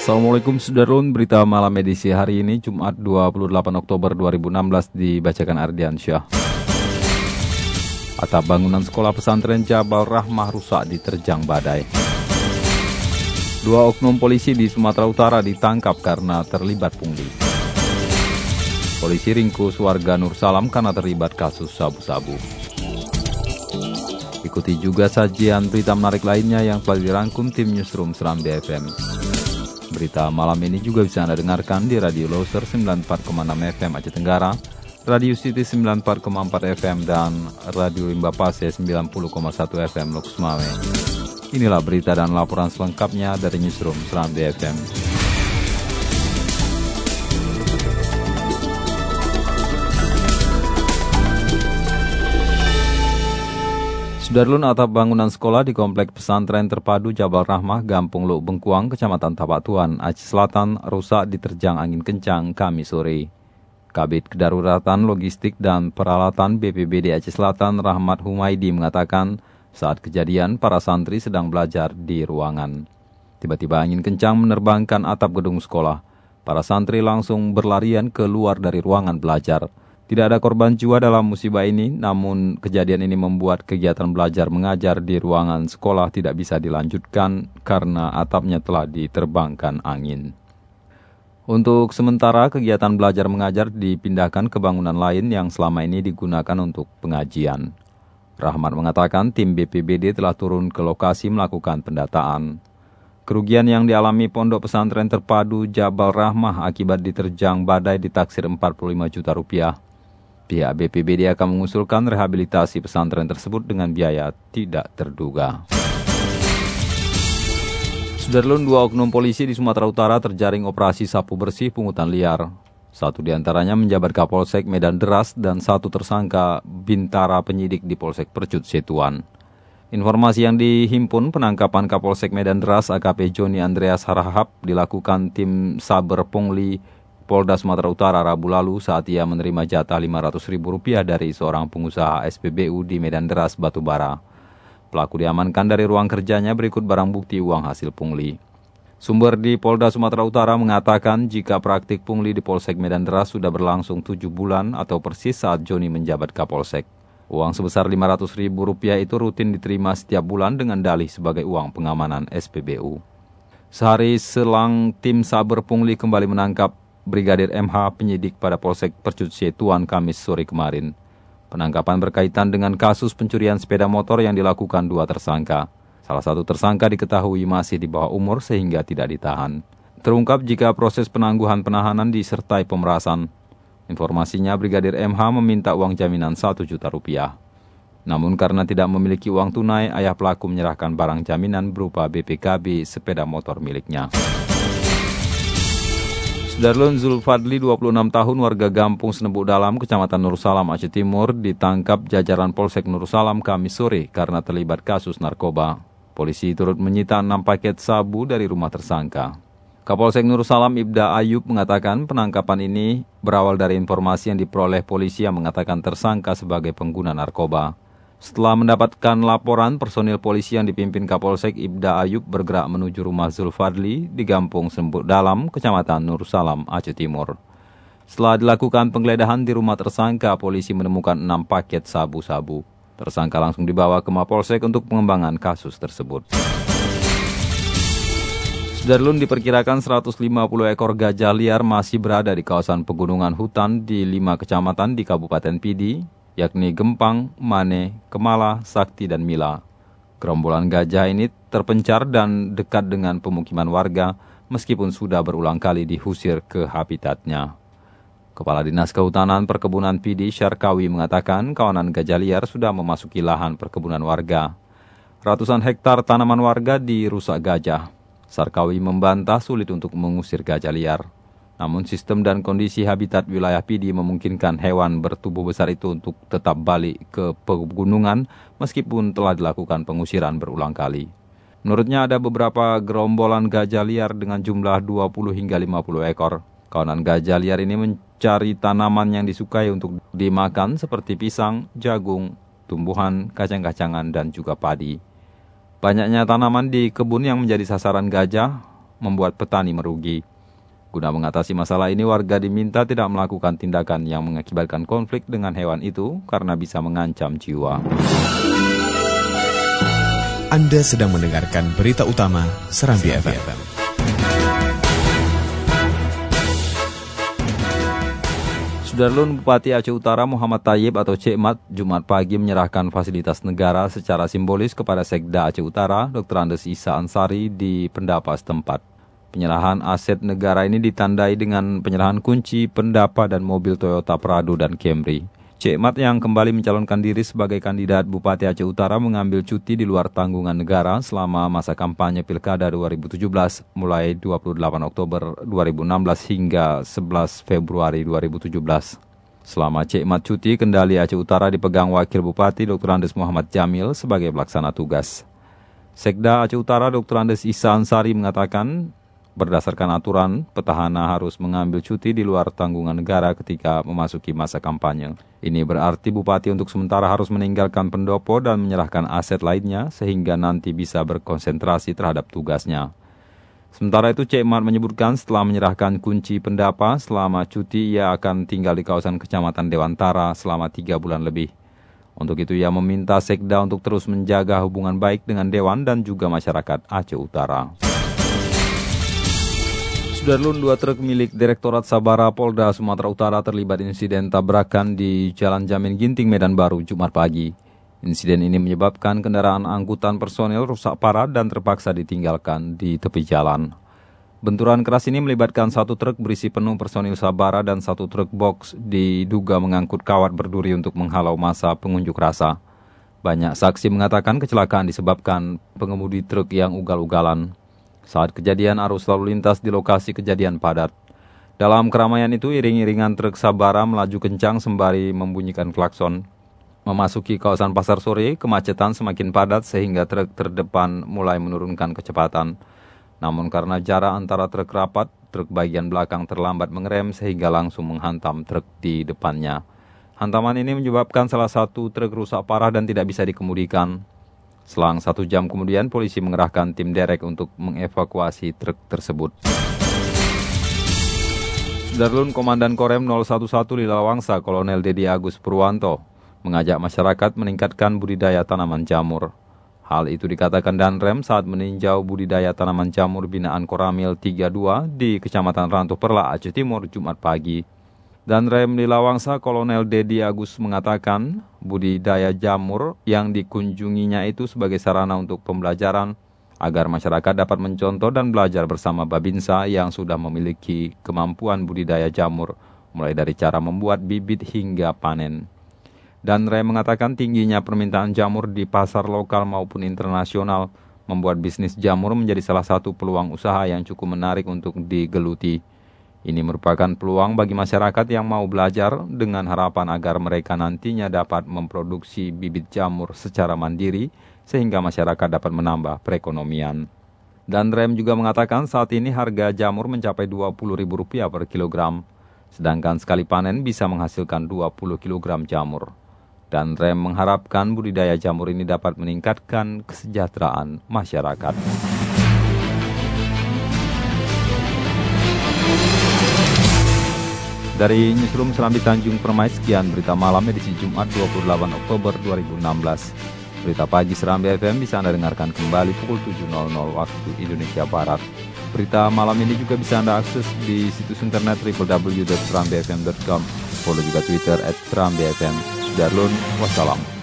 Assalamualaikum Sudarun, berita malam edisi hari ini Jumat 28 Oktober 2016 dibacakan Ardian Syah. Atap bangunan sekolah pesantren Jabal Rahmah rusak diterjang badai. Dua oknum polisi di Sumatera Utara ditangkap karena terlibat pungli. Polisi ringkus warga Nur Salam karena terlibat kasus sabu-sabu. Ikuti juga sajian berita menarik lainnya yang telah dirangkum tim Newsroom Seram BFM. Berita malam ini juga bisa Anda dengarkan di Radio Loser 94,6 FM Aceh Tenggara, Radio City 94,4 FM, dan Radio Limba Pase 90,1 FM Lok Sumawe. Inilah berita dan laporan selengkapnya dari Newsroom Seram BFM. Sudarlun atap bangunan sekolah di Komplek Pesantren Terpadu Jabal Rahmah, Gampung Luk Bengkuang, Kecamatan Tabatuan, Aceh Selatan, rusak diterjang angin kencang kami sore. Kabit Kedaruratan Logistik dan Peralatan BPBD Aceh Selatan Rahmat Humaidi mengatakan saat kejadian para santri sedang belajar di ruangan. Tiba-tiba angin kencang menerbangkan atap gedung sekolah. Para santri langsung berlarian keluar dari ruangan belajar. Tidak ada korban jiwa dalam musibah ini, namun kejadian ini membuat kegiatan belajar mengajar di ruangan sekolah tidak bisa dilanjutkan karena atapnya telah diterbangkan angin. Untuk sementara, kegiatan belajar mengajar dipindahkan ke bangunan lain yang selama ini digunakan untuk pengajian. Rahmat mengatakan tim BPBD telah turun ke lokasi melakukan pendataan. Kerugian yang dialami pondok pesantren terpadu Jabal Rahmah akibat diterjang badai ditaksir 45 juta rupiah. Pihak BPBD akan mengusulkan rehabilitasi pesantren tersebut dengan biaya tidak terduga. Sudarlun dua oknum polisi di Sumatera Utara terjaring operasi sapu bersih pungutan liar. Satu di antaranya menjabat Kapolsek Medan Deras dan satu tersangka Bintara penyidik di Polsek Percut Setuan. Informasi yang dihimpun penangkapan Kapolsek Medan Deras AKP Joni Andreas Harahap dilakukan tim Saber Pungli Polda Sumatera Utara Rabu lalu saat ia menerima jatah Rp500.000 dari seorang pengusaha SPBU di Medan Deras, Batubara. Pelaku diamankan dari ruang kerjanya berikut barang bukti uang hasil pungli. Sumber di Polda Sumatera Utara mengatakan jika praktik pungli di Polsek Medan Deras sudah berlangsung 7 bulan atau persis saat Joni menjabat Kapolsek. Uang sebesar Rp500.000 itu rutin diterima setiap bulan dengan dalih sebagai uang pengamanan SPBU. Sehari selang tim Saber Pungli kembali menangkap Brigadir MH penyidik pada Polsek Percut Tuan Kamis sore kemarin. Penangkapan berkaitan dengan kasus pencurian sepeda motor yang dilakukan dua tersangka. Salah satu tersangka diketahui masih di bawah umur sehingga tidak ditahan. Terungkap jika proses penangguhan penahanan disertai pemerasan. Informasinya Brigadir MH meminta uang jaminan 1 juta rupiah. Namun karena tidak memiliki uang tunai, ayah pelaku menyerahkan barang jaminan berupa BPKB sepeda motor miliknya. Darlun Zulfadli, 26 tahun, warga Gampung Senebuk Dalam, Kecamatan Nur Salam, Aceh Timur, ditangkap jajaran Polsek Nur Salam Kamis sore karena terlibat kasus narkoba. Polisi turut menyita 6 paket sabu dari rumah tersangka. Kapolsek Nur Salam Ibda Ayub mengatakan penangkapan ini berawal dari informasi yang diperoleh polisi yang mengatakan tersangka sebagai pengguna narkoba. Setelah mendapatkan laporan, personil polisi yang dipimpin Kapolsek Ibda Ayub bergerak menuju rumah Zulfadli di Gampung Sembut Dalam, Kecamatan Nur Salam, Aceh Timur. Setelah dilakukan penggeledahan di rumah tersangka, polisi menemukan enam paket sabu-sabu. Tersangka langsung dibawa ke Mapolsek untuk pengembangan kasus tersebut. Sudarlun diperkirakan 150 ekor gajah liar masih berada di kawasan pegunungan hutan di lima kecamatan di Kabupaten Pidi, yakni Gempang, Mane, Kemala, Sakti, dan Mila. Gerombolan gajah ini terpencar dan dekat dengan pemukiman warga meskipun sudah berulang kali diusir ke habitatnya. Kepala Dinas Kehutanan Perkebunan Pidi Syarkawi mengatakan kawanan gajah liar sudah memasuki lahan perkebunan warga. Ratusan hektar tanaman warga dirusak gajah. Sarkawi membantah sulit untuk mengusir gajah liar. Namun sistem dan kondisi habitat wilayah PD memungkinkan hewan bertubuh besar itu untuk tetap balik ke pegunungan meskipun telah dilakukan pengusiran berulang kali. Menurutnya ada beberapa gerombolan gajah liar dengan jumlah 20 hingga 50 ekor. Kawanan gajah liar ini mencari tanaman yang disukai untuk dimakan seperti pisang, jagung, tumbuhan, kacang-kacangan, dan juga padi. Banyaknya tanaman di kebun yang menjadi sasaran gajah membuat petani merugi. Guna mengatasi masalah ini, warga diminta tidak melakukan tindakan yang mengakibatkan konflik dengan hewan itu karena bisa mengancam jiwa. Anda sedang mendengarkan berita utama Serambi FM. Sudarlun Bupati Aceh Utara Muhammad Tayyib atau Cekmat Jumat pagi menyerahkan fasilitas negara secara simbolis kepada Sekda Aceh Utara Dr. Andes Isa Ansari di pendapa setempat. Penyerahan aset negara ini ditandai dengan penyerahan kunci, pendapa dan mobil Toyota Prado dan Camry. Cekmat yang kembali mencalonkan diri sebagai kandidat Bupati Aceh Utara mengambil cuti di luar tanggungan negara selama masa kampanye Pilkada 2017 mulai 28 Oktober 2016 hingga 11 Februari 2017. Selama Cekmat cuti, kendali Aceh Utara dipegang Wakil Bupati Dr. Andes Muhammad Jamil sebagai pelaksana tugas. Sekda Aceh Utara Dr. Andes Isa Ansari mengatakan Berdasarkan aturan, petahana harus mengambil cuti di luar tanggungan negara ketika memasuki masa kampanye. Ini berarti bupati untuk sementara harus meninggalkan pendopo dan menyerahkan aset lainnya sehingga nanti bisa berkonsentrasi terhadap tugasnya. Sementara itu, Cekmat menyebutkan setelah menyerahkan kunci pendapa selama cuti, ia akan tinggal di kawasan kecamatan Dewantara selama tiga bulan lebih. Untuk itu, ia meminta Sekda untuk terus menjaga hubungan baik dengan Dewan dan juga masyarakat Aceh Utara. Sudarlun dua truk milik Direktorat Sabara Polda Sumatera Utara terlibat insiden tabrakan di Jalan Jamin Ginting Medan Baru Jumat pagi. Insiden ini menyebabkan kendaraan angkutan personel rusak parah dan terpaksa ditinggalkan di tepi jalan. Benturan keras ini melibatkan satu truk berisi penuh personil Sabara dan satu truk box diduga mengangkut kawat berduri untuk menghalau masa pengunjuk rasa. Banyak saksi mengatakan kecelakaan disebabkan pengemudi truk yang ugal-ugalan. Saat kejadian arus lalu lintas di lokasi kejadian padat. Dalam keramaian itu, iring-iringan truk Sabara melaju kencang sembari membunyikan klakson. Memasuki kawasan pasar sore, kemacetan semakin padat sehingga truk terdepan mulai menurunkan kecepatan. Namun karena jarak antara truk rapat, truk bagian belakang terlambat mengerem sehingga langsung menghantam truk di depannya. Hantaman ini menyebabkan salah satu truk rusak parah dan tidak bisa dikemudikan. Selang satu jam kemudian, polisi mengerahkan tim derek untuk mengevakuasi truk tersebut. Darlun Komandan Korem 011 Lilawangsa Kolonel Dedi Agus Purwanto mengajak masyarakat meningkatkan budidaya tanaman jamur. Hal itu dikatakan Danrem saat meninjau budidaya tanaman jamur binaan Koramil 32 di Kecamatan Rantu Perla, Aceh Timur, Jumat pagi. Dan Rem Lilawangsa Kolonel Dedi Agus mengatakan budidaya jamur yang dikunjunginya itu sebagai sarana untuk pembelajaran agar masyarakat dapat mencontoh dan belajar bersama Babinsa yang sudah memiliki kemampuan budidaya jamur mulai dari cara membuat bibit hingga panen. Dan Rem mengatakan tingginya permintaan jamur di pasar lokal maupun internasional membuat bisnis jamur menjadi salah satu peluang usaha yang cukup menarik untuk digeluti. Ini merupakan peluang bagi masyarakat yang mau belajar dengan harapan agar mereka nantinya dapat memproduksi bibit jamur secara mandiri sehingga masyarakat dapat menambah perekonomian. Dan Rem juga mengatakan saat ini harga jamur mencapai Rp20.000 per kilogram, sedangkan sekali panen bisa menghasilkan 20 kg jamur. Dan Rem mengharapkan budidaya jamur ini dapat meningkatkan kesejahteraan masyarakat. Dari Newsroom Serambi Tanjung Permai, sekian berita malam edisi Jumat 28 Oktober 2016. Berita pagi Serambi FM bisa Anda dengarkan kembali pukul 7.00 waktu Indonesia Barat. Berita malam ini juga bisa Anda akses di situs internet www.serambifm.com. Follow juga Twitter at Serambi FM. Sudarlun, wassalam.